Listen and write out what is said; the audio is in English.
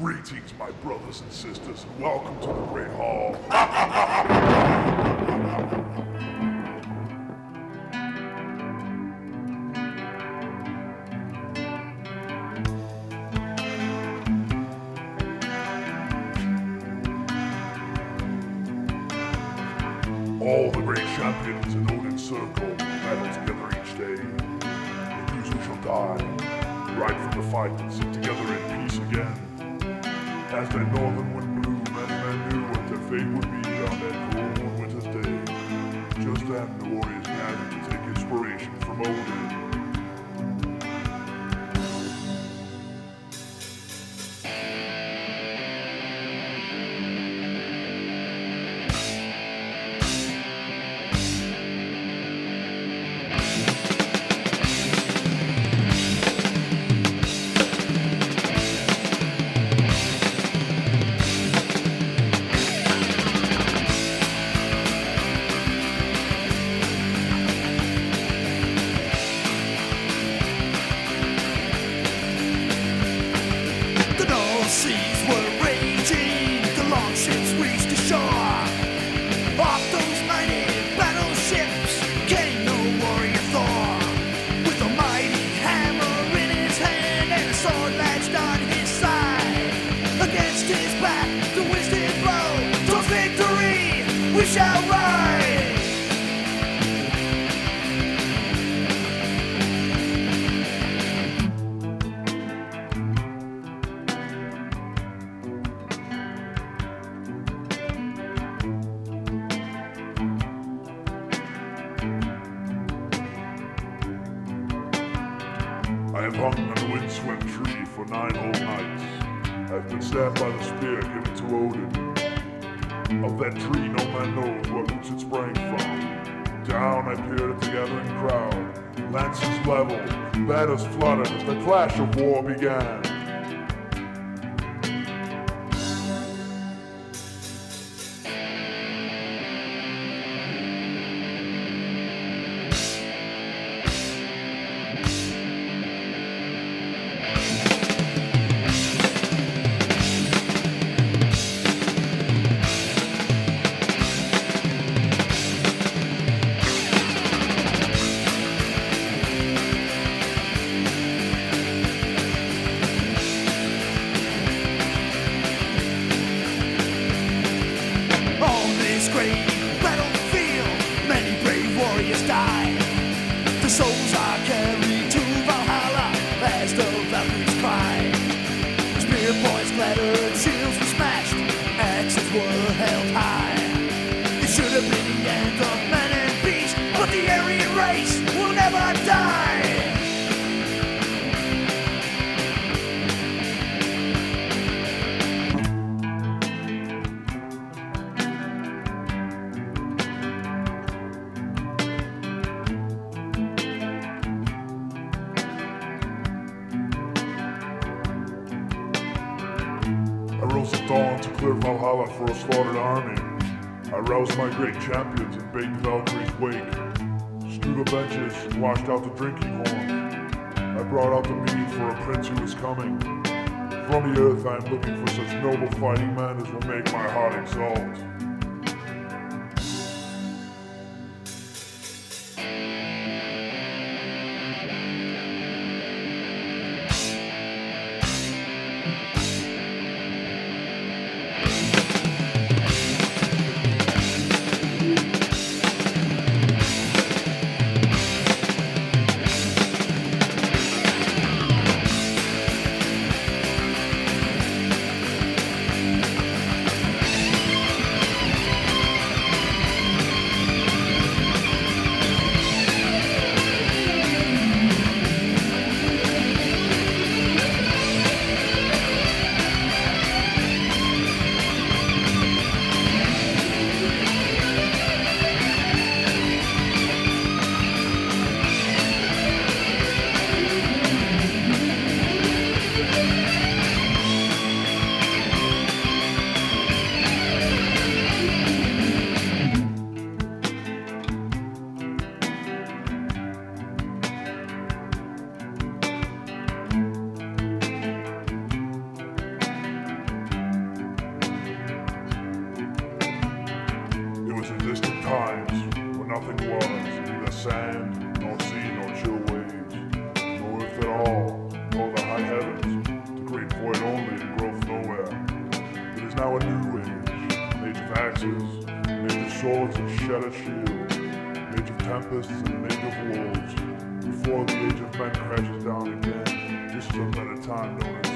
Greetings, my brothers and sisters, and welcome to the Great Hall. All the great champions in Odin's circle battle together each day. And whoso shall die, ride from the fight and sit together in peace again. As that northern wind blew, many men knew what their fate would be on that cold winter's day. Just then, the warriors gathered we shall rise. I have hung on a windswept tree for nine whole nights. I've been stabbed by the spear given to Odin. Of that tree no man knows what roots it sprang from. Down I peered at the gathering crowd. Lances leveled, banners fluttered as the clash of war began. Points Dawn to clear Valhalla for a slaughtered army. I roused my great champions and bade Valkyries wake. Strew the benches, washed out the drinking horn. I brought out the mead for a prince who is coming. From the earth I am looking for such noble fighting men as will make my heart exalt. Nor sea, nor chill waves, nor earth at all, nor the high heavens, the great void only and growth nowhere. It is now a new age, an age of axes, an age of swords and shattered shields, an age of tempests and an age of wolves. Before the age of men crashes down again, this is a better time known as